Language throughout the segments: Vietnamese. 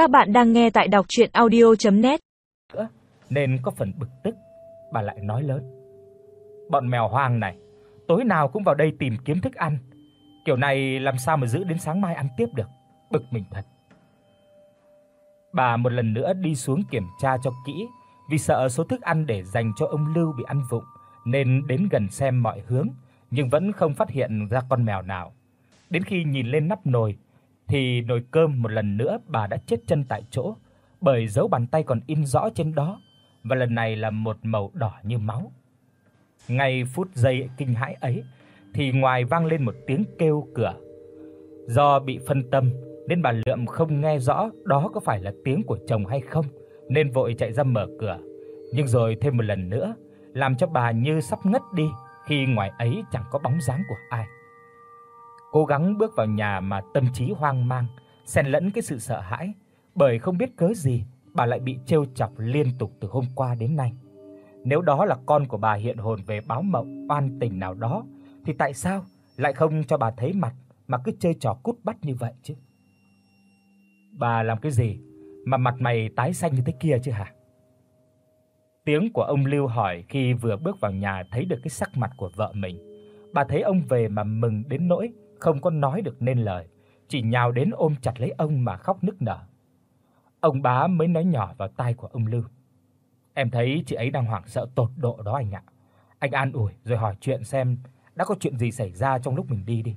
Các bạn đang nghe tại đọc audio net Nên có phần bực tức, bà lại nói lớn. Bọn mèo hoang này, tối nào cũng vào đây tìm kiếm thức ăn. Kiểu này làm sao mà giữ đến sáng mai ăn tiếp được, bực mình thật. Bà một lần nữa đi xuống kiểm tra cho kỹ, vì sợ số thức ăn để dành cho ông Lưu bị ăn vụng nên đến gần xem mọi hướng nhưng vẫn không phát hiện ra con mèo nào. Đến khi nhìn lên nắp nồi thì nồi cơm một lần nữa bà đã chết chân tại chỗ, bởi dấu bàn tay còn in rõ trên đó và lần này là một màu đỏ như máu. Ngay phút giây kinh hãi ấy thì ngoài vang lên một tiếng kêu cửa. Do bị phân tâm nên bà Lượm không nghe rõ đó có phải là tiếng của chồng hay không, nên vội chạy ra mở cửa. Nhưng rồi thêm một lần nữa, làm cho bà như sắp ngất đi khi ngoài ấy chẳng có bóng dáng của ai. Cố gắng bước vào nhà mà tâm trí hoang mang, xen lẫn cái sự sợ hãi, bởi không biết cớ gì bà lại bị trêu chọc liên tục từ hôm qua đến nay. Nếu đó là con của bà hiện hồn về báo mộng oan tình nào đó thì tại sao lại không cho bà thấy mặt mà cứ chơi trò cút bắt như vậy chứ? Bà làm cái gì mà mặt mày tái xanh như thế kia chứ hả? Tiếng của ông Lưu hỏi khi vừa bước vào nhà thấy được cái sắc mặt của vợ mình. Bà thấy ông về mà mừng đến nỗi không có nói được nên lời, chỉ nhào đến ôm chặt lấy ông mà khóc nức nở. Ông bá mới nói nhỏ vào tai của ông Lưu. Em thấy chị ấy đang hoảng sợ tột độ đó anh ạ. Anh an ủi rồi hỏi chuyện xem đã có chuyện gì xảy ra trong lúc mình đi đi.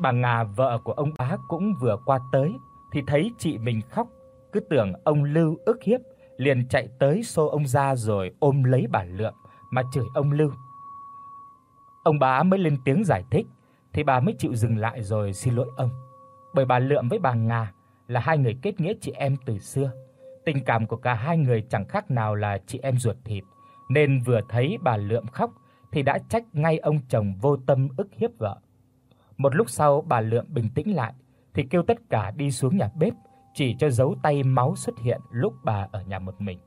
Bà nga vợ của ông bá cũng vừa qua tới thì thấy chị mình khóc, cứ tưởng ông Lưu ức hiếp, liền chạy tới xô ông ra rồi ôm lấy bà Lượng mà chửi ông Lưu. Ông bá mới lên tiếng giải thích thì bà mới chịu dừng lại rồi xin lỗi ông. Bởi bà lượm với bà nga là hai người kết nghĩa chị em từ xưa. Tình cảm của cả hai người chẳng khác nào là chị em ruột thịt, nên vừa thấy bà lượm khóc thì đã trách ngay ông chồng vô tâm ức hiếp vợ. Một lúc sau bà lượm bình tĩnh lại thì kêu tất cả đi xuống nhà bếp, chỉ cho dấu tay máu xuất hiện lúc bà ở nhà một mình.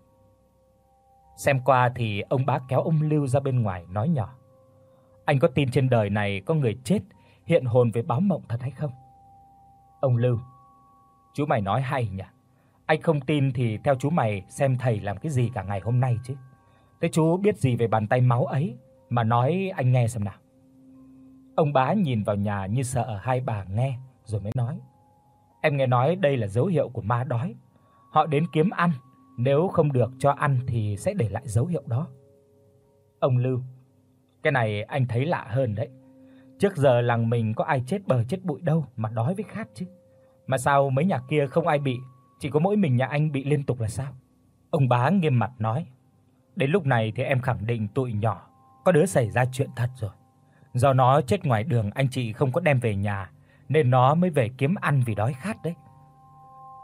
Xem qua thì ông bá kéo ông Lưu ra bên ngoài nói nhỏ: "Anh có tin trên đời này có người chết hiện hồn về báo mộng thật hay không?" Ông Lưu: "Chú mày nói hay nhỉ. Anh không tin thì theo chú mày xem thầy làm cái gì cả ngày hôm nay chứ. Thế chú biết gì về bàn tay máu ấy mà nói anh nghe xem nào." Ông bá nhìn vào nhà như sợ hai bà nghe rồi mới nói: "Em nghe nói đây là dấu hiệu của ma đói. Họ đến kiếm ăn, nếu không được cho ăn thì sẽ để lại dấu hiệu đó." Ông Lưu: "Cái này anh thấy lạ hơn đấy. Trước giờ làng mình có ai chết bờ chết bụi đâu mà đói với khát chứ. Mà sao mấy nhà kia không ai bị, chỉ có mỗi mình nhà anh bị liên tục là sao?" Ông bá nghiêm mặt nói: "Đến lúc này thì em khẳng định tụi nhỏ có đứa xảy ra chuyện thật rồi. Do nó chết ngoài đường anh chị không có đem về nhà nên nó mới về kiếm ăn vì đói khát đấy."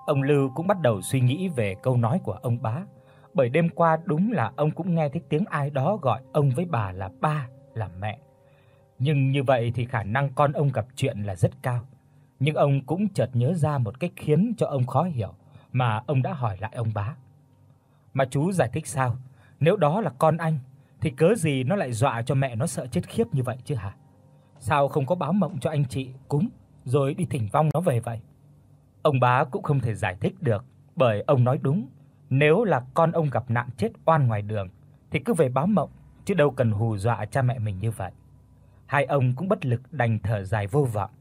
Ông Lưu cũng bắt đầu suy nghĩ về câu nói của ông bá, bởi đêm qua đúng là ông cũng nghe thấy tiếng ai đó gọi ông với bà là ba, là mẹ. Nhưng như vậy thì khả năng con ông gặp chuyện là rất cao. Nhưng ông cũng chợt nhớ ra một cách khiến cho ông khó hiểu mà ông đã hỏi lại ông bá. Mà chú giải thích sao? Nếu đó là con anh thì cớ gì nó lại dọa cho mẹ nó sợ chết khiếp như vậy chứ hả? Sao không có báo mộng cho anh chị cúng rồi đi thỉnh vong nó về vậy? Ông bá cũng không thể giải thích được, bởi ông nói đúng, nếu là con ông gặp nạn chết oan ngoài đường thì cứ về báo mộng, chứ đâu cần hù dọa cha mẹ mình như vậy. Hai ông cũng bất lực đành thở dài vô vọng,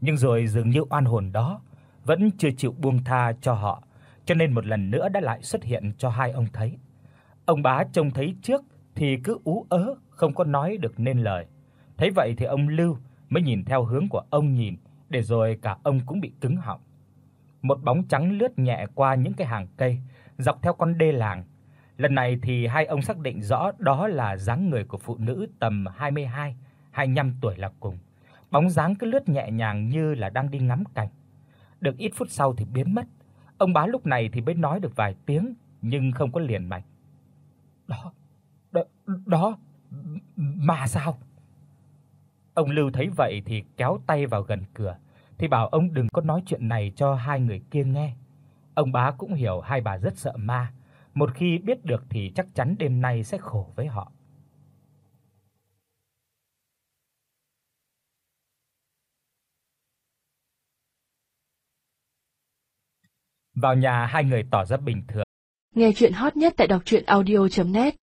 nhưng rồi dường như oan hồn đó vẫn chưa chịu buông tha cho họ, cho nên một lần nữa đã lại xuất hiện cho hai ông thấy. Ông bá trông thấy trước thì cứ ú ớ, không có nói được nên lời. Thấy vậy thì ông Lưu mới nhìn theo hướng của ông nhìn, để rồi cả ông cũng bị cứng họng. Một bóng trắng lướt nhẹ qua những cái hàng cây, dọc theo con đê làng. Lần này thì hai ông xác định rõ đó là dáng người của phụ nữ tầm 22, 25 tuổi là cùng. Bóng dáng cứ lướt nhẹ nhàng như là đang đi ngắm cảnh. Được ít phút sau thì biến mất. Ông bá lúc này thì mới nói được vài tiếng nhưng không có liền mạch. Đó, đó, đó mà sao? Ông Lưu thấy vậy thì kéo tay vào gần cửa, thì bảo ông đừng có nói chuyện này cho hai người kia nghe. Ông bá cũng hiểu hai bà rất sợ ma, một khi biết được thì chắc chắn đêm nay sẽ khổ với họ. Vào nhà hai người tỏ ra bình thường. Nghe truyện hot nhất tại doctruyenaudio.net